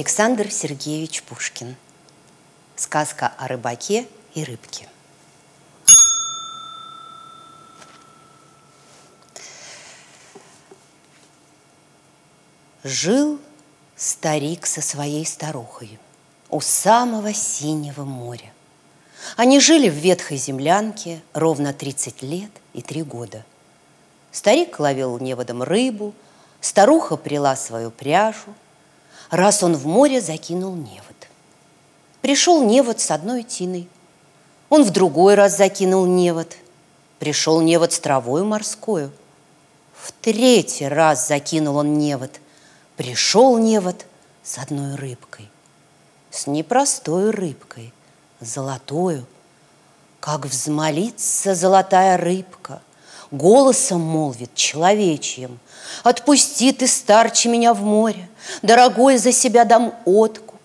Александр Сергеевич Пушкин. Сказка о рыбаке и рыбке. Жил старик со своей старухой у самого синего моря. Они жили в ветхой землянке ровно 30 лет и 3 года. Старик ловил неводом рыбу, старуха прила свою пряжу. Раз он в море закинул невод. Пришел невод с одной тиной. Он в другой раз закинул невод. Пришел невод с травой морскую. В третий раз закинул он невод – Пришел невод с одной рыбкой, с непростой рыбкой, золотою. Как взмолится золотая рыбка, голосом молвит человечьим, Отпусти ты, старче, меня в море, дорогой, за себя дам откуп,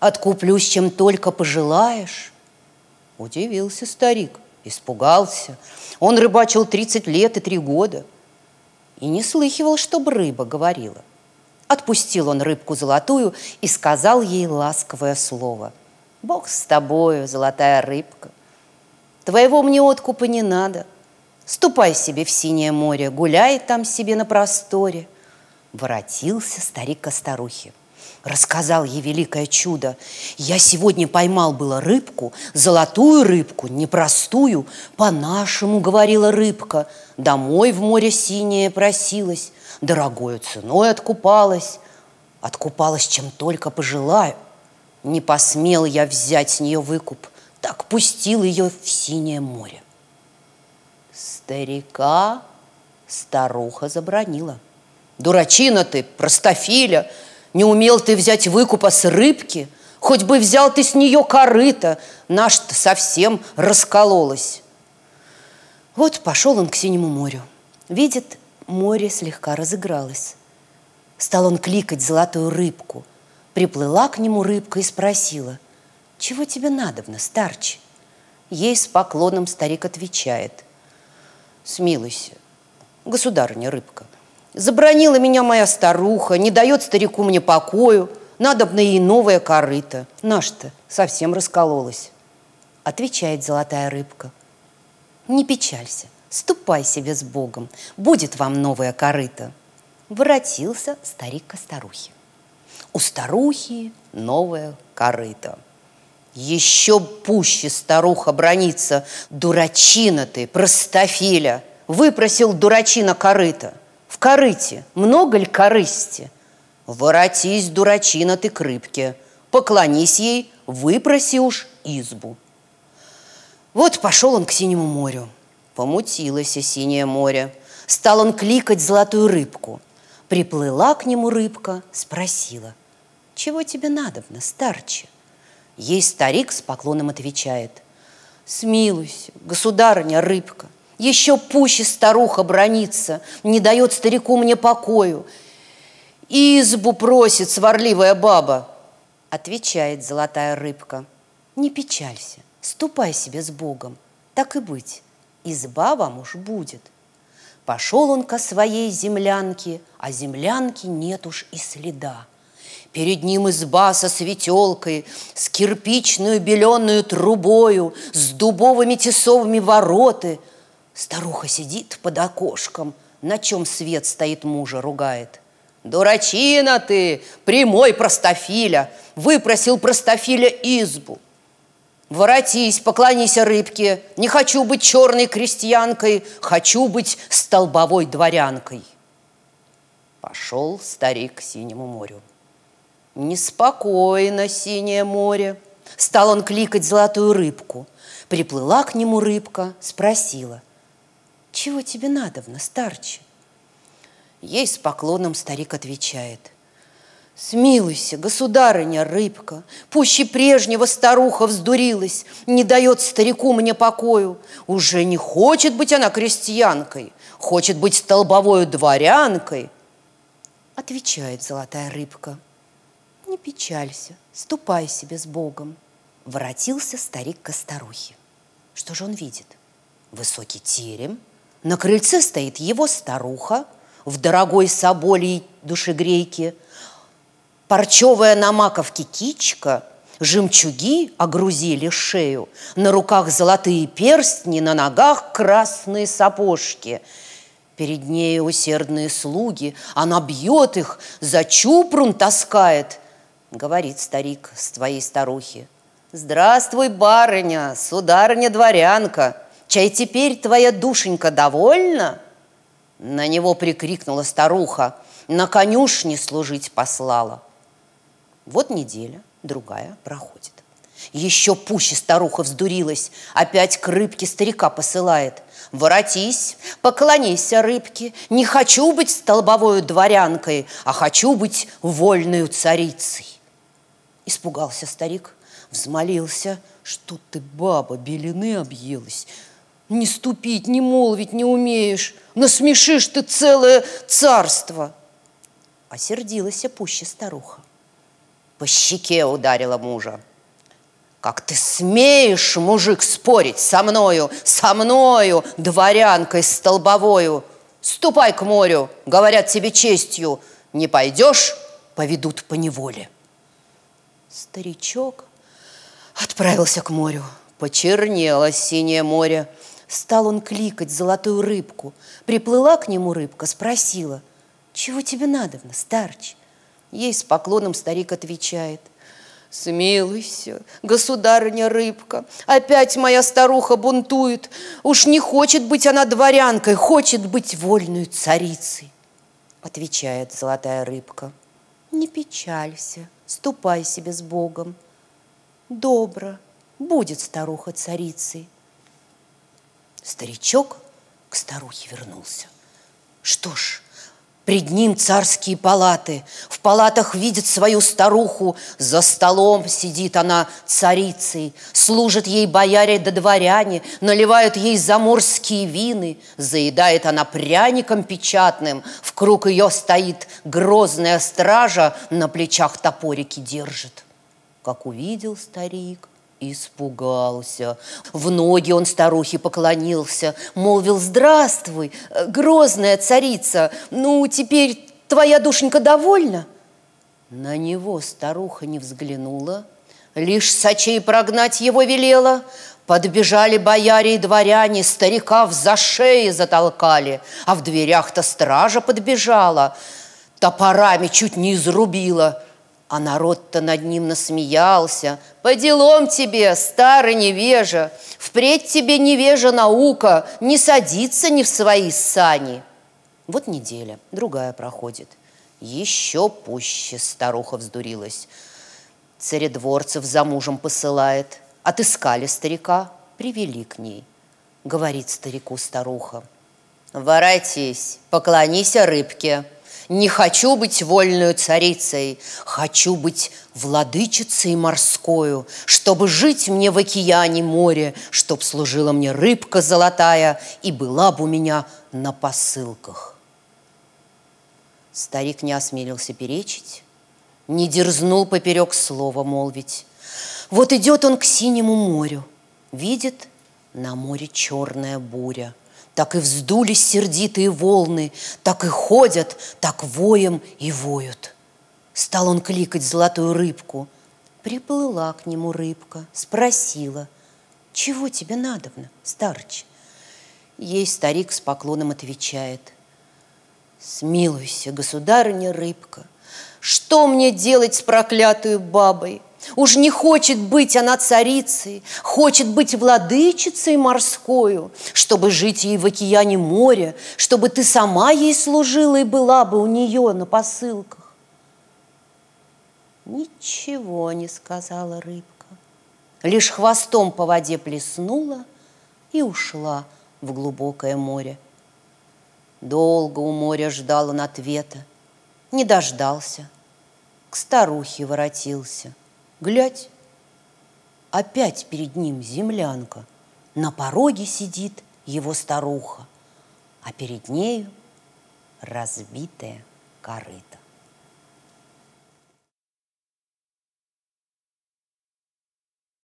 Откуплюсь, чем только пожелаешь. Удивился старик, испугался. Он рыбачил тридцать лет и три года и не слыхивал, чтоб рыба говорила – Отпустил он рыбку золотую и сказал ей ласковое слово. «Бог с тобою, золотая рыбка, твоего мне откупа не надо. Ступай себе в синее море, гуляй там себе на просторе». Воротился старик ко старухе. Рассказал ей великое чудо. Я сегодня поймал было рыбку, золотую рыбку, непростую. По-нашему, говорила рыбка, домой в море синее просилась дорогою ценой откупалась, откупалась, чем только пожелаю. Не посмел я взять с нее выкуп, так пустил ее в синее море. Старика старуха забронила. Дурачина ты, простофиля, не умел ты взять выкупа с рыбки, хоть бы взял ты с нее корыто, наш-то совсем раскололась. Вот пошел он к синему морю. Видит, Море слегка разыгралось. Стал он кликать золотую рыбку. Приплыла к нему рыбка и спросила, «Чего тебе надобно, старче?» Ей с поклоном старик отвечает, «Смилуйся, государыня рыбка, забронила меня моя старуха, не дает старику мне покою, надобно ей новая корыта. Наш-то совсем раскололась». Отвечает золотая рыбка, «Не печалься, Ступай себе с Богом, будет вам новая корыта. Воротился старик ко старухе. У старухи новая корыта. Еще пуще старуха бронится. Дурачина ты, простофиля, выпросил дурачина корыта. В корыте много ли корысти? Воротись, дурачина ты к рыбке, поклонись ей, выпроси уж избу. Вот пошел он к синему морю. Помутилось синее море. Стал он кликать золотую рыбку. Приплыла к нему рыбка, спросила, «Чего тебе надобно, старче?» Ей старик с поклоном отвечает, «Смилуйся, государыня рыбка, еще пуще старуха бронится, не дает старику мне покою. Избу просит сварливая баба». Отвечает золотая рыбка, «Не печалься, ступай себе с Богом, так и быть, изба вам уж будет. Пошел он ко своей землянке, а землянки нет уж и следа. Перед ним изба со светелкой, с кирпичную беленую трубою, с дубовыми тесовыми вороты. Старуха сидит под окошком, на чем свет стоит мужа ругает. «Дурачина ты, прямой простофиля, выпросил простофиля избу. Воротись, поклонись рыбке. Не хочу быть черной крестьянкой, хочу быть столбовой дворянкой. Пошел старик к синему морю. Неспокойно синее море. Стал он кликать золотую рыбку. Приплыла к нему рыбка, спросила. Чего тебе надобно, старче? Ей с поклоном старик отвечает. Смилуйся, государыня рыбка, Пуще прежнего старуха вздурилась, Не дает старику мне покою. Уже не хочет быть она крестьянкой, Хочет быть столбовою дворянкой. Отвечает золотая рыбка, Не печалься, ступай себе с Богом. Воротился старик ко старухе. Что же он видит? Высокий терем, на крыльце стоит его старуха в дорогой соболей душегрейке – парчевая на маковке кичка, жемчуги огрузили шею, на руках золотые перстни, на ногах красные сапожки. Перед ней усердные слуги, она бьет их, за чупрун таскает. Говорит старик с твоей старухи. Здравствуй, барыня, сударыня-дворянка, чай теперь твоя душенька довольна? На него прикрикнула старуха, на конюшне служить послала. Вот неделя, другая проходит. Еще пуще старуха вздурилась, опять к рыбке старика посылает. Воротись, поклонися рыбке, не хочу быть столбовою дворянкой, а хочу быть вольною царицей. Испугался старик, взмолился, что ты, баба, белины объелась, не ступить, не молвить не умеешь, насмешишь ты целое царство. Осердилась пуще старуха. По щеке ударила мужа. Как ты смеешь, мужик, спорить со мною, со мною, дворянкой столбовою? Ступай к морю, говорят тебе честью. Не пойдешь, поведут по неволе. Старичок отправился к морю. Почернело синее море. Стал он кликать золотую рыбку. Приплыла к нему рыбка, спросила, «Чего тебе надо, старч?» Ей с поклоном старик отвечает, Смилуйся, государыня рыбка, опять моя старуха бунтует. Уж не хочет быть она дворянкой, хочет быть вольной царицей. Отвечает золотая рыбка. Не печалься, ступай себе с Богом. Добро, будет старуха царицей. Старичок к старухе вернулся. Что ж, Пред ним царские палаты. В палатах видит свою старуху. За столом сидит она царицей. Служат ей бояре да дворяне, наливают ей заморские вины. Заедает она пряником печатным. В круг ее стоит грозная стража, на плечах топорики держит. Как увидел старик, Испугался. В ноги он старухе поклонился, молвил «Здравствуй, грозная царица, ну, теперь твоя душенька довольна?» На него старуха не взглянула, лишь сочей прогнать его велела. Подбежали бояре и дворяне, старика за шеи затолкали, а в дверях-то стража подбежала, топорами чуть не изрубила – а народ-то над ним насмеялся. По делам тебе, старый невежа, впредь тебе невежа наука, не садиться не в свои сани. Вот неделя, другая проходит. Еще пуще старуха вздурилась. Царедворцев за мужем посылает. Отыскали старика, привели к ней. Говорит старику старуха. Воротись, поклонись рыбке. Не хочу быть вольную царицей, хочу быть владычицей морскою, чтобы жить мне в океане море, чтоб служила мне рыбка золотая и была бы у меня на посылках. Старик не осмелился перечить, не дерзнул поперек слова молвить. Вот идет он к синему морю, видит на море черная буря – так и вздулись сердитые волны, так и ходят, так воем и воют. Стал он кликать золотую рыбку. Приплыла к нему рыбка, спросила, «Чего тебе надобно, старч?» Ей старик с поклоном отвечает, «Смилуйся, государыня рыбка, что мне делать с проклятой бабой?» Уж не хочет быть она царицей, хочет быть владычицей морскою, чтобы жить ей в океане моря, чтобы ты сама ей служила и была бы у нее на посылках. Ничего не сказала рыбка, лишь хвостом по воде плеснула и ушла в глубокое море. Долго у моря ждал он ответа, не дождался, к старухе воротился – Глядь, опять перед ним землянка. На пороге сидит его старуха, а перед нею разбитая корыто.